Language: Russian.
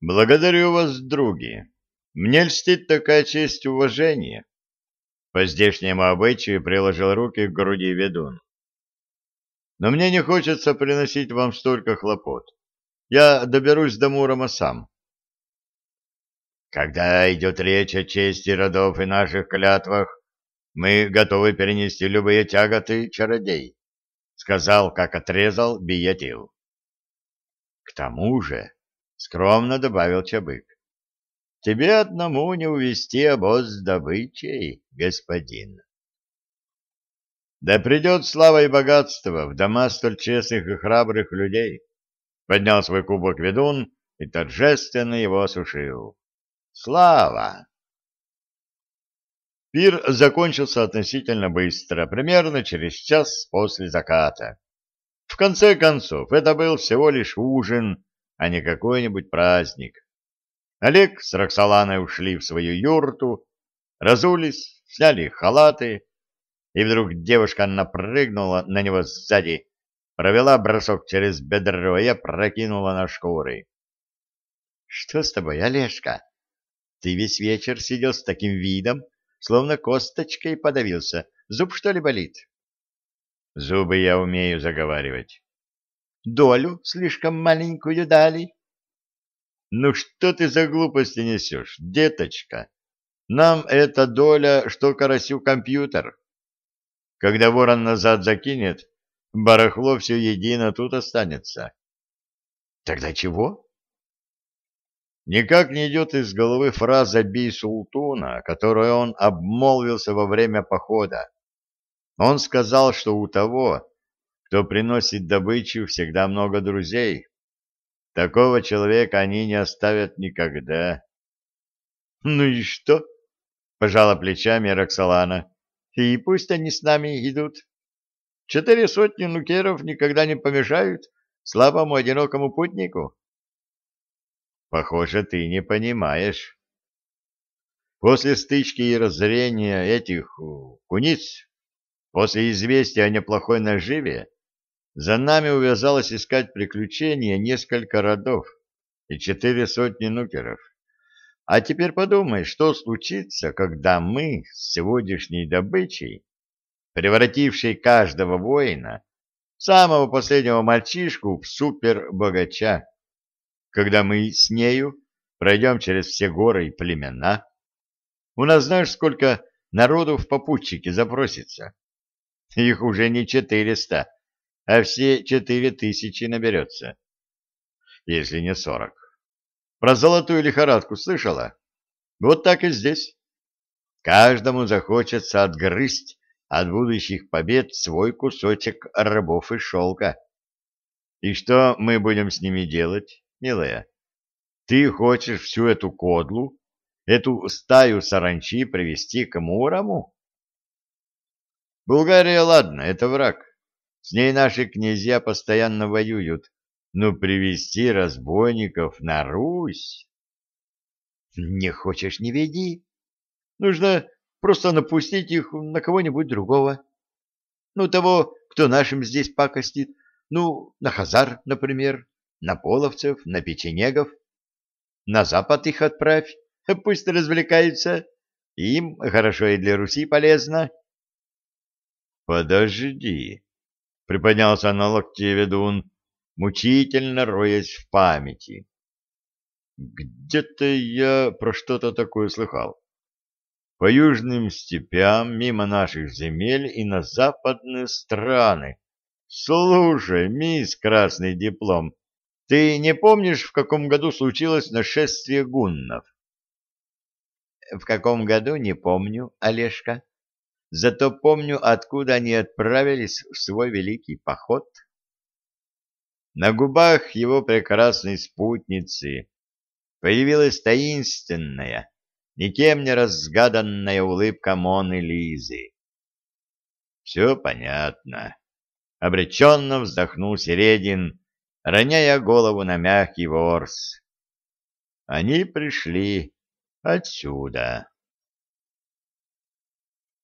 Благодарю вас, други. Мне льстит такая честь и уважение. По здешнему обычаю приложил руки к груди ведун. Но мне не хочется приносить вам столько хлопот. Я доберусь до Мурома сам. Когда идет речь о чести родов и наших клятвах, мы готовы перенести любые тяготы, чародей, — сказал, как отрезал Биятил. К тому же, — скромно добавил Чабык, — тебе одному не увести обоз с добычей, господин. Да придет слава и богатство в дома столь честных и храбрых людей, — поднял свой кубок ведун и торжественно его осушил. Слава! Пир закончился относительно быстро, примерно через час после заката. В конце концов, это был всего лишь ужин, а не какой-нибудь праздник. Олег с Роксоланой ушли в свою юрту, разулись, сняли халаты, и вдруг девушка напрыгнула на него сзади, провела бросок через бедро и опрокинула на шкуры. — Что с тобой, Олежка? Ты весь вечер сидел с таким видом, словно косточкой подавился. Зуб, что ли, болит? Зубы я умею заговаривать. Долю слишком маленькую дали. Ну что ты за глупости несешь, деточка? Нам эта доля, что карасю компьютер. Когда ворон назад закинет, барахло все едино тут останется. Тогда чего? Никак не идет из головы фраза «бей султуна», которую он обмолвился во время похода. Он сказал, что у того, кто приносит добычу, всегда много друзей. Такого человека они не оставят никогда. — Ну и что? — пожала плечами Роксолана. — И пусть они с нами идут. Четыре сотни нукеров никогда не помешают слабому одинокому путнику. Похоже, ты не понимаешь. После стычки и разорения этих куниц, после известия о неплохой наживе, за нами увязалось искать приключения несколько родов и четыре сотни нукеров. А теперь подумай, что случится, когда мы с сегодняшней добычей, превратившей каждого воина, самого последнего мальчишку в супербогача, когда мы с нею пройдем через все горы и племена. У нас знаешь, сколько народу в попутчике запросится? Их уже не четыреста, а все четыре тысячи наберется. Если не сорок. Про золотую лихорадку слышала? Вот так и здесь. Каждому захочется отгрызть от будущих побед свой кусочек рабов и шелка. И что мы будем с ними делать? милая, ты хочешь всю эту кодлу, эту стаю саранчи привести к Мурому? Булгария, ладно, это враг. С ней наши князья постоянно воюют. Но привести разбойников на Русь... Не хочешь, не веди. Нужно просто напустить их на кого-нибудь другого. Ну, того, кто нашим здесь пакостит. Ну, на Хазар, например на половцев, на печенегов. На запад их отправь, пусть развлекаются. Им хорошо и для Руси полезно. Подожди, приподнялся на локте ведун, мучительно роясь в памяти. Где-то я про что-то такое слыхал. По южным степям, мимо наших земель и на западные страны. Слушай, мисс Красный Диплом, ты не помнишь, в каком году случилось нашествие гуннов? В каком году, не помню, Олежка. Зато помню, откуда они отправились в свой великий поход. На губах его прекрасной спутницы появилась таинственная, никем не разгаданная улыбка Моны Лизы. Все понятно. Обреченно вздохнул Середин, роняя голову на мягкий ворс. Они пришли отсюда.